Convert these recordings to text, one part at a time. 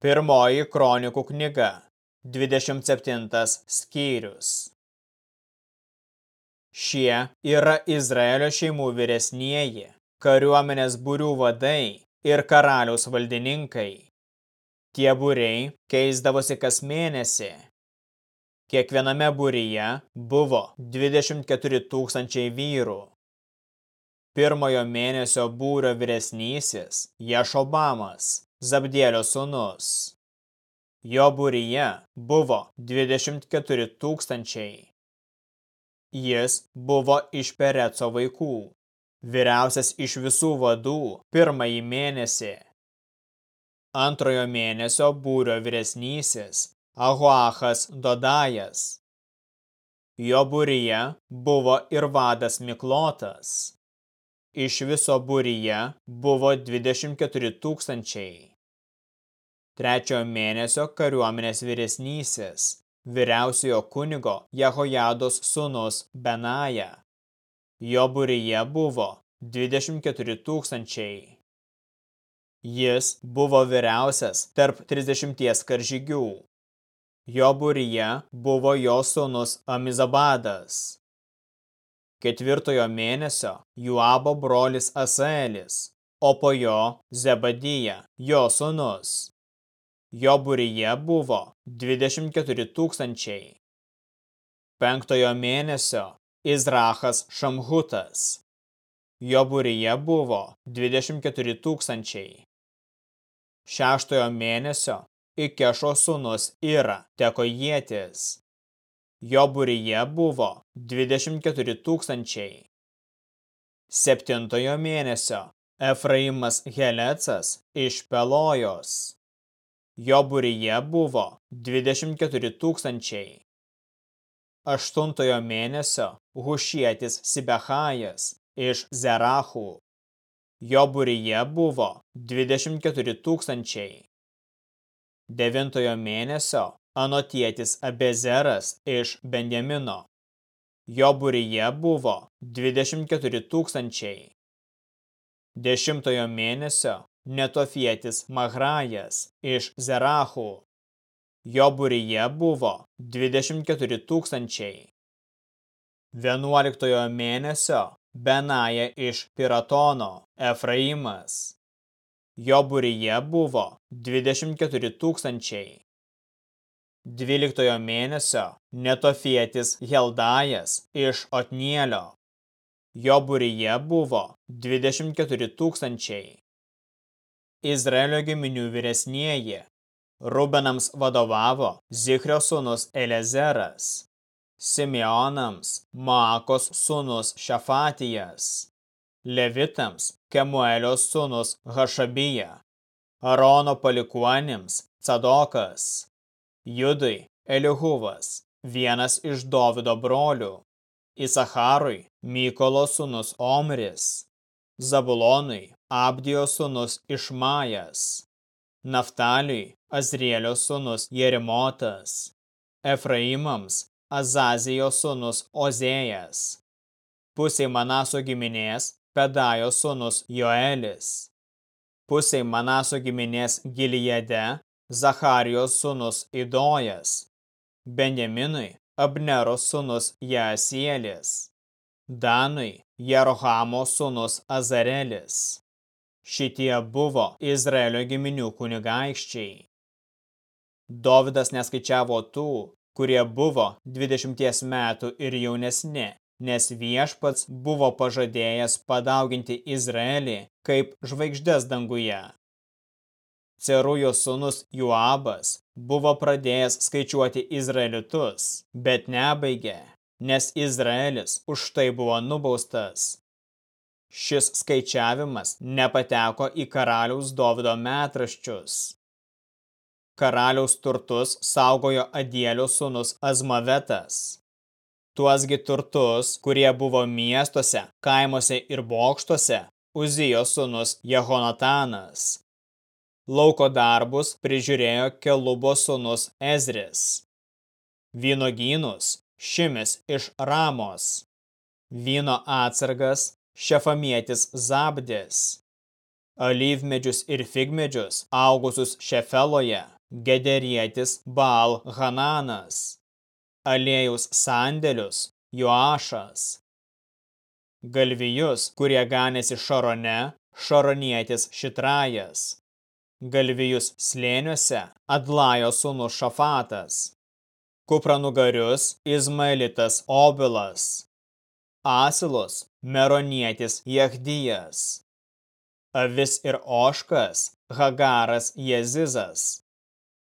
Pirmoji kronikų knyga, 27 skyrius. Šie yra Izraelio šeimų vyresnieji, kariuomenės būrių vadai ir karaliaus valdininkai. Tie būriai keisdavosi kas mėnesį. Kiekviename būryje buvo 24 tūkstančiai vyrų. Pirmojo mėnesio būrio vyresnysis Ješobamas Zabdėlio sūnus. Jo būryje buvo 24 tūkstančiai. Jis buvo iš Pereco vaikų, vyriausias iš visų vadų pirmąjį mėnesį. Antrojo mėnesio būrio vyresnysis Ahuachas Dodajas. Jo būryje buvo ir vadas Miklotas. Iš viso būryje buvo 24 tūkstančiai trečiojo mėnesio kariuomenės vyresnysis, vyriausiojo kunigo Jehojados sūnus Benaja. Jo būryje buvo 24 tūkstančiai. Jis buvo vyriausias tarp 30 karžygių. Jo būryje buvo jo sūnus Amizabadas. Ketvirtojo mėnesio Juabo brolis Asaelis, o po jo Zebadija, jo sūnus. Jo būryje buvo 24 tūkstančiai. Penktojo mėnesio Izrachas Šamhutas. Jo būryje buvo 24 tūkstančiai. Šeštojo mėnesio Ikešo sūnus Ira teko jėtis. Jo būryje buvo 24 tūkstančiai. Septintojo mėnesio Efraimas Helecas iš Pelojos. Jo būryje buvo 24 tūkstančiai. Aštuntojo mėnesio Hušietis Sibechajas iš Zerachų. Jo būryje buvo 24 tūkstančiai. Devintojo mėnesio Anotietis Abezeras iš Benjamino. Jo būryje buvo 24 tūkstančiai. Dešimtojo mėnesio netofietis Mahrajas iš Zerachų. Jo būryje buvo 24 tūkstančiai. 11 mėnesio Benaja iš Piratono, Efraimas. Jo būryje buvo 24 tūkstančiai. 12 mėnesio netofietis Heldajas iš Otnielio. Jo būryje buvo 24 tūkstančiai. Izraelio giminių vyresnieji. Rubenams vadovavo Zichrio sūnus Elezeras, Simeonams Maakos sūnus Šafatijas, Levitams Kemuelio sūnus Hašabija, Arono palikuonims Cadokas, Judui Elihuvas, vienas iš Dovido brolių, Isacharui Mykolo sūnus Omris, Zabulonui Abdijo sūnus Išmajas, Naftaliui Azrielio sūnus Jerimotas, Efraimams Azazijo sūnus Ozėjas, pusiai Manaso giminės Pedajo sūnus Joelis, pusiai Manaso giminės Gilijade Zacharijos sūnus Idojas, Benjaminui Abnero sūnus Jaasielis, Danui Jerohamo sūnus Azarelis. Šitie buvo Izraelio giminių kunigaikščiai. Dovidas neskaičiavo tų, kurie buvo 20 metų ir jaunesni, nes viešpats buvo pažadėjęs padauginti Izraelį kaip žvaigždės danguje. Cerujo sūnus Juabas buvo pradėjęs skaičiuoti izraelitus, bet nebaigė, nes Izraelis už tai buvo nubaustas. Šis skaičiavimas nepateko į karaliaus Dovido metraščius. Karaliaus turtus saugojo Adielio sūnus Azmavetas. Tuosgi turtus, kurie buvo miestuose, kaimuose ir bokštuose, Uzijo sūnus Jehonatanas. Lauko darbus prižiūrėjo Kelubo sūnus Ezris. Vynogynus Šimis iš Ramos, vyno atsargas Šefamietis Zabdės, alyvmedžius ir figmedžius augusius Šefeloje, Gederietis Baal Hananas, aliejus sandėlius Joašas, galvijus, kurie ganėsi Šarone, Šaronietis Šitrajas, galvijus slėniuose Adlajo sūnus Šafatas, kupranugarius Izmaelitas Obilas, asilus Meronietis Jahdijas, avis ir oškas Hagaras Jezizas.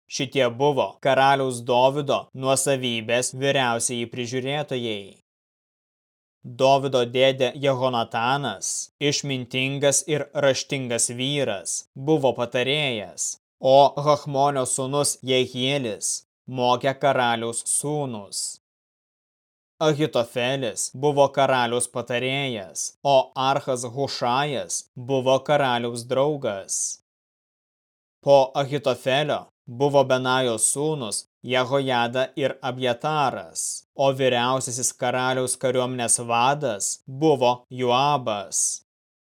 Šitie buvo karaliaus Dovido nuosavybės vyriausiai prižiūrėtojai. Dovido dėdė Jehonatanas, išmintingas ir raštingas vyras, buvo patarėjas, o Hachmonio sūnus Jehielis mokė karaliaus sūnus. Ahitofelis buvo karaliaus patarėjas, o Archas Hušajas buvo karaliaus draugas. Po Ahitofelio buvo Benajo sūnus Jehojada ir Abjataras, o vyriausiasis karaliaus kariuomenės vadas buvo Juabas.